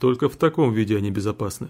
Только в таком виде они безопасны.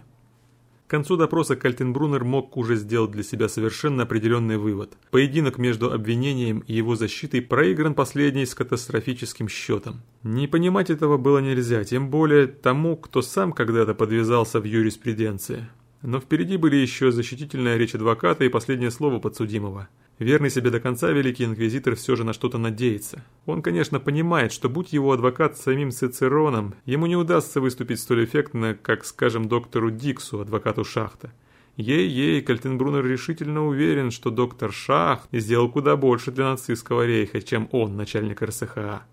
К концу допроса Кальтенбруннер мог уже сделать для себя совершенно определенный вывод. Поединок между обвинением и его защитой проигран последний с катастрофическим счетом. Не понимать этого было нельзя, тем более тому, кто сам когда-то подвязался в юриспруденции. Но впереди были еще защитительная речь адвоката и последнее слово подсудимого. Верный себе до конца великий инквизитор все же на что-то надеется. Он, конечно, понимает, что будь его адвокат самим Цицероном, ему не удастся выступить столь эффектно, как, скажем, доктору Диксу, адвокату Шахта. Ей-ей, Кальтенбруннер решительно уверен, что доктор Шахт сделал куда больше для нацистского рейха, чем он, начальник РСХА.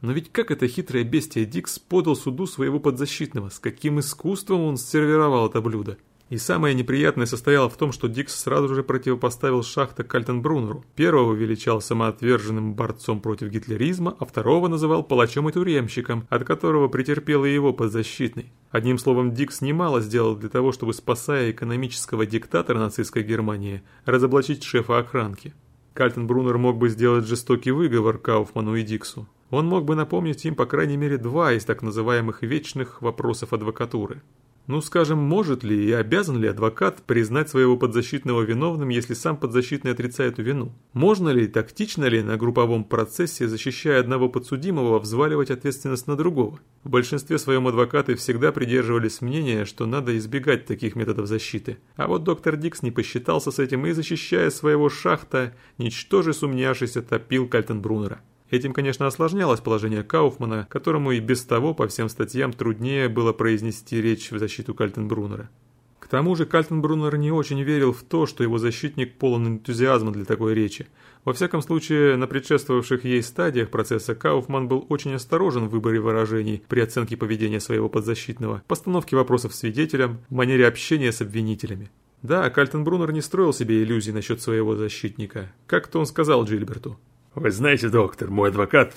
Но ведь как это хитрое бестие Дикс подал суду своего подзащитного, с каким искусством он сервировал это блюдо? И самое неприятное состояло в том, что Дикс сразу же противопоставил Шахта Кальтенбруннеру. Первого величал самоотверженным борцом против гитлеризма, а второго называл палачом и тюремщиком, от которого претерпел и его подзащитный. Одним словом, Дикс немало сделал для того, чтобы, спасая экономического диктатора нацистской Германии, разоблачить шефа охранки. Кальтенбруннер мог бы сделать жестокий выговор Кауфману и Диксу. Он мог бы напомнить им по крайней мере два из так называемых вечных вопросов адвокатуры. Ну, скажем, может ли и обязан ли адвокат признать своего подзащитного виновным, если сам подзащитный отрицает вину? Можно ли, тактично ли на групповом процессе, защищая одного подсудимого, взваливать ответственность на другого? В большинстве своем адвокаты всегда придерживались мнения, что надо избегать таких методов защиты. А вот доктор Дикс не посчитался с этим и, защищая своего шахта, ничтоже сумняшись, топил Кальтенбруннера. Этим, конечно, осложнялось положение Кауфмана, которому и без того по всем статьям труднее было произнести речь в защиту Кальтенбруннера. К тому же Кальтенбруннер не очень верил в то, что его защитник полон энтузиазма для такой речи. Во всяком случае, на предшествовавших ей стадиях процесса Кауфман был очень осторожен в выборе выражений при оценке поведения своего подзащитного, постановке вопросов свидетелям, манере общения с обвинителями. Да, Кальтенбруннер не строил себе иллюзий насчет своего защитника. Как-то он сказал Джильберту. Вы знаете, доктор, мой адвокат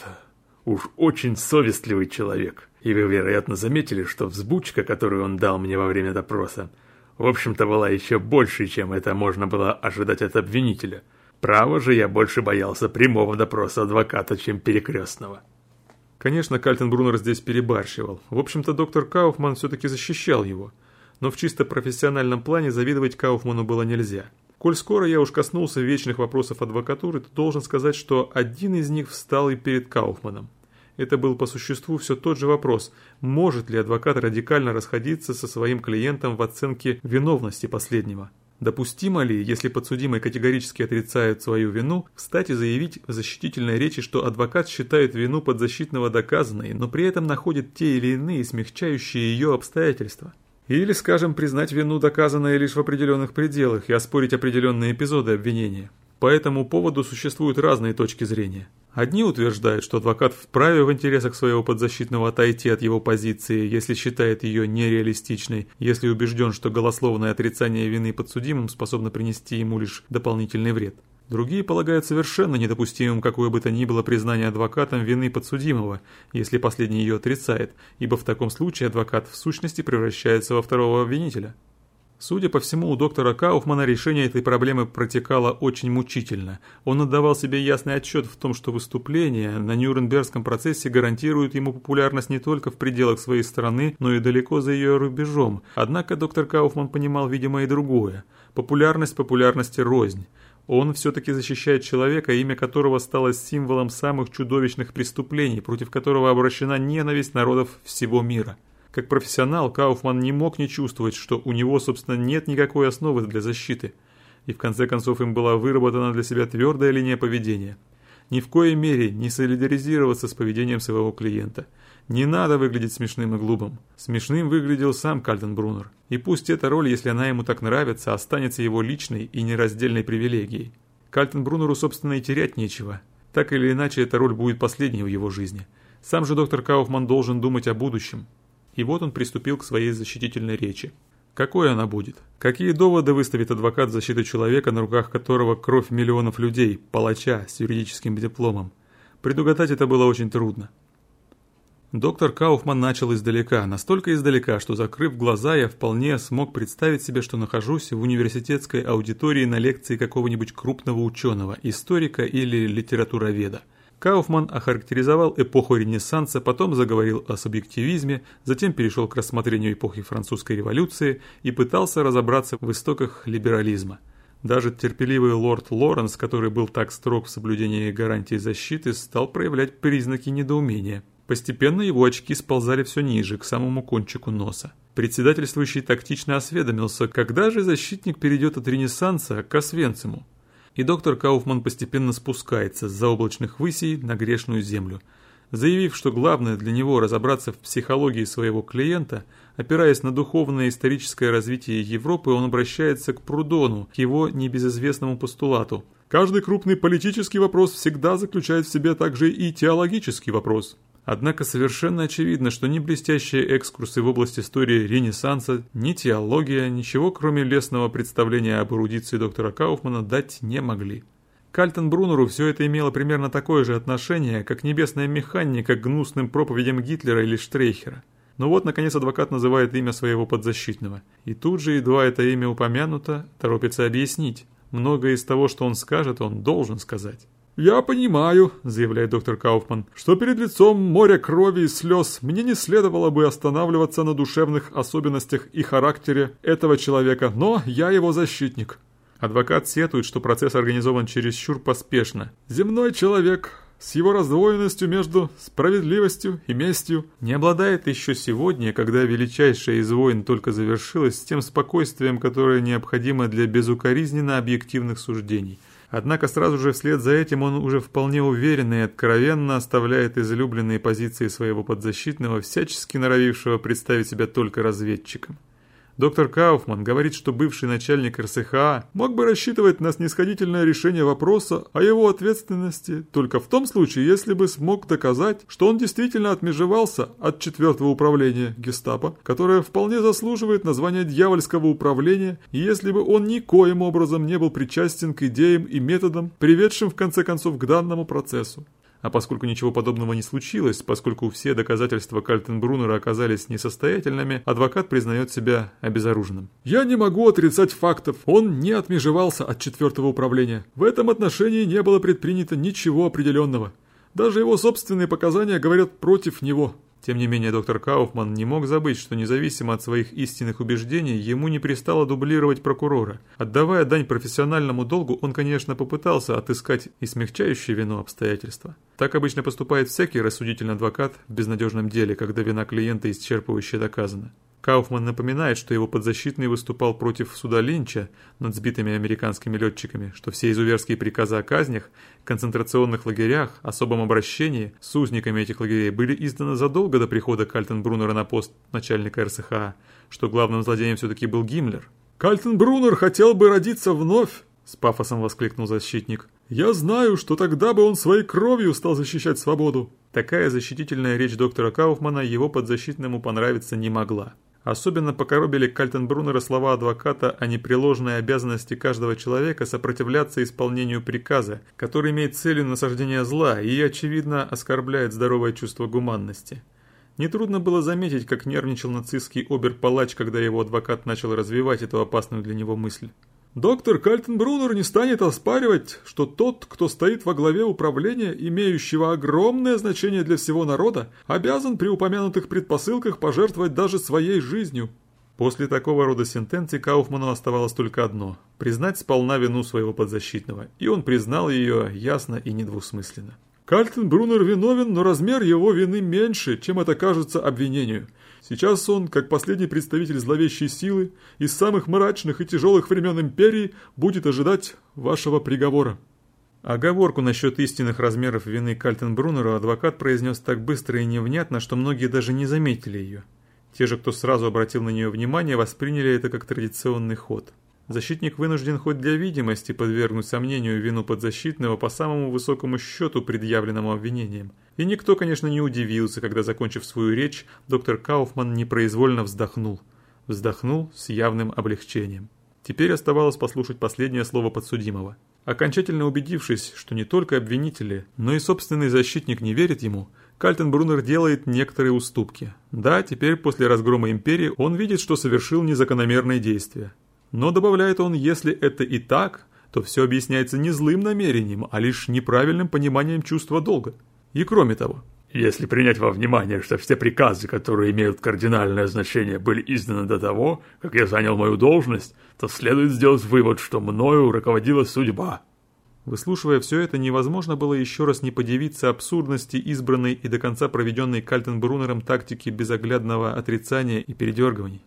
уж очень совестливый человек. И вы, вероятно, заметили, что взбучка, которую он дал мне во время допроса, в общем-то была еще больше, чем это можно было ожидать от обвинителя. Право же, я больше боялся прямого допроса адвоката, чем перекрестного. Конечно, Кальтенбруннер здесь перебарщивал. В общем-то, доктор Кауфман все-таки защищал его. Но в чисто профессиональном плане завидовать Кауфману было нельзя. Коль скоро я уж коснулся вечных вопросов адвокатуры, то должен сказать, что один из них встал и перед Кауфманом. Это был по существу все тот же вопрос, может ли адвокат радикально расходиться со своим клиентом в оценке виновности последнего. Допустимо ли, если подсудимый категорически отрицает свою вину, встать и заявить в защитительной речи, что адвокат считает вину подзащитного доказанной, но при этом находит те или иные смягчающие ее обстоятельства? Или, скажем, признать вину, доказанное лишь в определенных пределах, и оспорить определенные эпизоды обвинения. По этому поводу существуют разные точки зрения. Одни утверждают, что адвокат вправе в интересах своего подзащитного отойти от его позиции, если считает ее нереалистичной, если убежден, что голословное отрицание вины подсудимым способно принести ему лишь дополнительный вред. Другие полагают совершенно недопустимым какое бы то ни было признание адвокатом вины подсудимого, если последний ее отрицает, ибо в таком случае адвокат в сущности превращается во второго обвинителя. Судя по всему, у доктора Кауфмана решение этой проблемы протекало очень мучительно. Он отдавал себе ясный отчет в том, что выступление на Нюрнбергском процессе гарантирует ему популярность не только в пределах своей страны, но и далеко за ее рубежом. Однако доктор Кауфман понимал, видимо, и другое. Популярность популярности рознь. Он все-таки защищает человека, имя которого стало символом самых чудовищных преступлений, против которого обращена ненависть народов всего мира. Как профессионал, Кауфман не мог не чувствовать, что у него, собственно, нет никакой основы для защиты. И в конце концов им была выработана для себя твердая линия поведения. Ни в коей мере не солидаризироваться с поведением своего клиента – не надо выглядеть смешным и глупым. Смешным выглядел сам Кальденбруннер. И пусть эта роль, если она ему так нравится, останется его личной и нераздельной привилегией. Кальтенбруннеру, собственно, и терять нечего. Так или иначе, эта роль будет последней в его жизни. Сам же доктор Кауфман должен думать о будущем. И вот он приступил к своей защитительной речи. Какой она будет? Какие доводы выставит адвокат в защиту человека, на руках которого кровь миллионов людей, палача с юридическим дипломом? Предугадать это было очень трудно. Доктор Кауфман начал издалека, настолько издалека, что, закрыв глаза, я вполне смог представить себе, что нахожусь в университетской аудитории на лекции какого-нибудь крупного ученого, историка или литературоведа. Кауфман охарактеризовал эпоху Ренессанса, потом заговорил о субъективизме, затем перешел к рассмотрению эпохи французской революции и пытался разобраться в истоках либерализма. Даже терпеливый лорд Лоренс, который был так строг в соблюдении гарантии защиты, стал проявлять признаки недоумения. Постепенно его очки сползали все ниже, к самому кончику носа. Председательствующий тактично осведомился, когда же защитник перейдет от Ренессанса к Освенциму. И доктор Кауфман постепенно спускается с заоблачных высей на грешную землю. Заявив, что главное для него разобраться в психологии своего клиента, опираясь на духовное и историческое развитие Европы, он обращается к Прудону, к его небезызвестному постулату. Каждый крупный политический вопрос всегда заключает в себе также и теологический вопрос. Однако совершенно очевидно, что ни блестящие экскурсы в область истории Ренессанса, ни теология, ничего кроме лесного представления об эрудиции доктора Кауфмана дать не могли. Кальтенбруннеру все это имело примерно такое же отношение, как небесная механика к гнусным проповедям Гитлера или Штрейхера. Но вот, наконец, адвокат называет имя своего подзащитного. И тут же, едва это имя упомянуто, торопится объяснить. Многое из того, что он скажет, он должен сказать. «Я понимаю», — заявляет доктор Кауфман, «что перед лицом моря крови и слез мне не следовало бы останавливаться на душевных особенностях и характере этого человека, но я его защитник». Адвокат сетует, что процесс организован чересчур поспешно. «Земной человек с его раздвоенностью между справедливостью и местью не обладает еще сегодня, когда величайшая из войн только завершилась, тем спокойствием, которое необходимо для безукоризненно объективных суждений». Однако сразу же вслед за этим он уже вполне уверенно и откровенно оставляет излюбленные позиции своего подзащитного, всячески норовившего представить себя только разведчиком. Доктор Кауфман говорит, что бывший начальник РСХА мог бы рассчитывать на снисходительное решение вопроса о его ответственности только в том случае, если бы смог доказать, что он действительно отмежевался от четвертого управления гестапо, которое вполне заслуживает названия дьявольского управления, если бы он никоим образом не был причастен к идеям и методам, приведшим в конце концов к данному процессу. А поскольку ничего подобного не случилось, поскольку все доказательства Кальтенбруннера оказались несостоятельными, адвокат признает себя обезоруженным. «Я не могу отрицать фактов. Он не отмежевался от четвертого управления. В этом отношении не было предпринято ничего определенного. Даже его собственные показания говорят против него. Тем не менее, доктор Кауфман не мог забыть, что независимо от своих истинных убеждений, ему не пристало дублировать прокурора. Отдавая дань профессиональному долгу, он, конечно, попытался отыскать и смягчающие вину обстоятельства. Так обычно поступает всякий рассудительный адвокат в безнадежном деле, когда вина клиента исчерпывающе доказана. Кауфман напоминает, что его подзащитный выступал против суда Линча над сбитыми американскими летчиками, что все изуверские приказы о казнях, концентрационных лагерях, особом обращении с узниками этих лагерей были изданы задолго до прихода Кальтенбруннера на пост начальника РСХА, что главным злодеем все-таки был Гиммлер. «Кальтенбруннер хотел бы родиться вновь!» – с пафосом воскликнул защитник. «Я знаю, что тогда бы он своей кровью стал защищать свободу!» Такая защитительная речь доктора Кауфмана его подзащитному понравиться не могла. Особенно покоробили Кальтенбруннера слова адвоката о непреложной обязанности каждого человека сопротивляться исполнению приказа, который имеет целью насаждения зла и, очевидно, оскорбляет здоровое чувство гуманности. Нетрудно было заметить, как нервничал нацистский обер-палач, когда его адвокат начал развивать эту опасную для него мысль. Доктор Кальтенбруннер не станет оспаривать, что тот, кто стоит во главе управления, имеющего огромное значение для всего народа, обязан при упомянутых предпосылках пожертвовать даже своей жизнью. После такого рода сентенций Кауфману оставалось только одно – признать сполна вину своего подзащитного, и он признал ее ясно и недвусмысленно. Кальтенбруннер виновен, но размер его вины меньше, чем это кажется обвинению – Сейчас он, как последний представитель зловещей силы, из самых мрачных и тяжелых времен Империи, будет ожидать вашего приговора». Оговорку насчет истинных размеров вины Кальтенбруннера адвокат произнес так быстро и невнятно, что многие даже не заметили ее. Те же, кто сразу обратил на нее внимание, восприняли это как традиционный ход. Защитник вынужден хоть для видимости подвергнуть сомнению вину подзащитного по самому высокому счету предъявленному обвинением. И никто, конечно, не удивился, когда, закончив свою речь, доктор Кауфман непроизвольно вздохнул. Вздохнул с явным облегчением. Теперь оставалось послушать последнее слово подсудимого. Окончательно убедившись, что не только обвинители, но и собственный защитник не верит ему, Кальтенбруннер делает некоторые уступки. Да, теперь после разгрома империи он видит, что совершил незакономерные действия. Но добавляет он, если это и так, то все объясняется не злым намерением, а лишь неправильным пониманием чувства долга. И кроме того, если принять во внимание, что все приказы, которые имеют кардинальное значение, были изданы до того, как я занял мою должность, то следует сделать вывод, что мною руководила судьба. Выслушивая все это, невозможно было еще раз не подивиться абсурдности избранной и до конца проведенной Кальтенбрунером тактики безоглядного отрицания и передергиваний.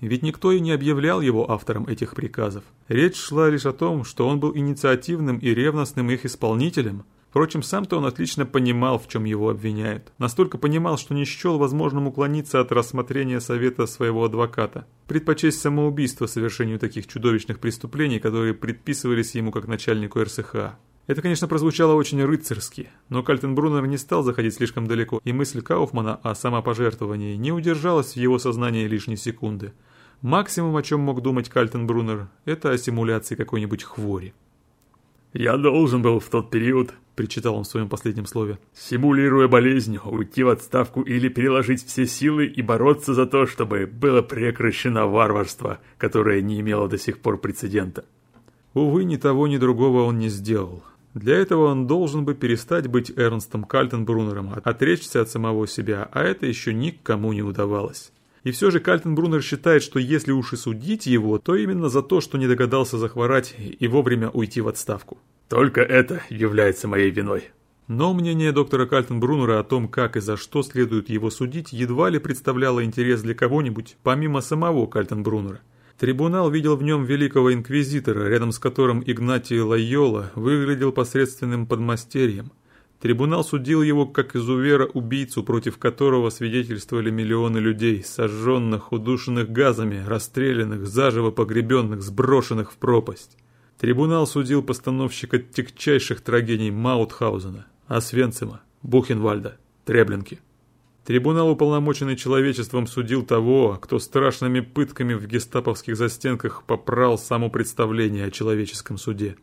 Ведь никто и не объявлял его автором этих приказов. Речь шла лишь о том, что он был инициативным и ревностным их исполнителем – Впрочем, сам-то он отлично понимал, в чем его обвиняют. Настолько понимал, что не счел возможным уклониться от рассмотрения совета своего адвоката. Предпочесть самоубийство совершению таких чудовищных преступлений, которые предписывались ему как начальнику РСХА. Это, конечно, прозвучало очень рыцарски, но Кальтенбруннер не стал заходить слишком далеко, и мысль Кауфмана о самопожертвовании не удержалась в его сознании лишней секунды. Максимум, о чем мог думать Кальтенбруннер, это о симуляции какой-нибудь хвори. «Я должен был в тот период причитал он в своем последнем слове. «Симулируя болезнь, уйти в отставку или переложить все силы и бороться за то, чтобы было прекращено варварство, которое не имело до сих пор прецедента». Увы, ни того, ни другого он не сделал. Для этого он должен бы перестать быть Эрнстом Кальтенбруннером, отречься от самого себя, а это еще никому не удавалось. И все же Кальтенбруннер считает, что если уж и судить его, то именно за то, что не догадался захворать и вовремя уйти в отставку. Только это является моей виной. Но мнение доктора Кальтенбруннера о том, как и за что следует его судить, едва ли представляло интерес для кого-нибудь, помимо самого Кальтенбруннера. Трибунал видел в нем великого инквизитора, рядом с которым Игнатий Лайола выглядел посредственным подмастерьем. Трибунал судил его как изувера-убийцу, против которого свидетельствовали миллионы людей, сожженных, удушенных газами, расстрелянных, заживо погребенных, сброшенных в пропасть. Трибунал судил постановщика тягчайших трагедий Маутхаузена, Освенцима, Бухенвальда, Треблинки. Трибунал, уполномоченный человечеством, судил того, кто страшными пытками в гестаповских застенках попрал само представление о человеческом суде.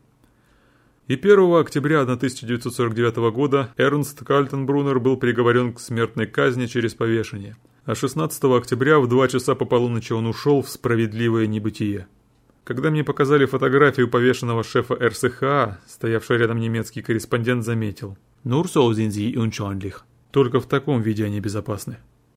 И 1 октября 1949 года Эрнст Кальтенбруннер был приговорен к смертной казни через повешение, а 16 октября в 2 часа по полуночи он ушел в справедливое небытие. Когда мне показали фотографию повешенного шефа РСХА, стоявший рядом немецкий корреспондент заметил. «Nur so sind sie unschädlich». Только в таком виде они безопасны.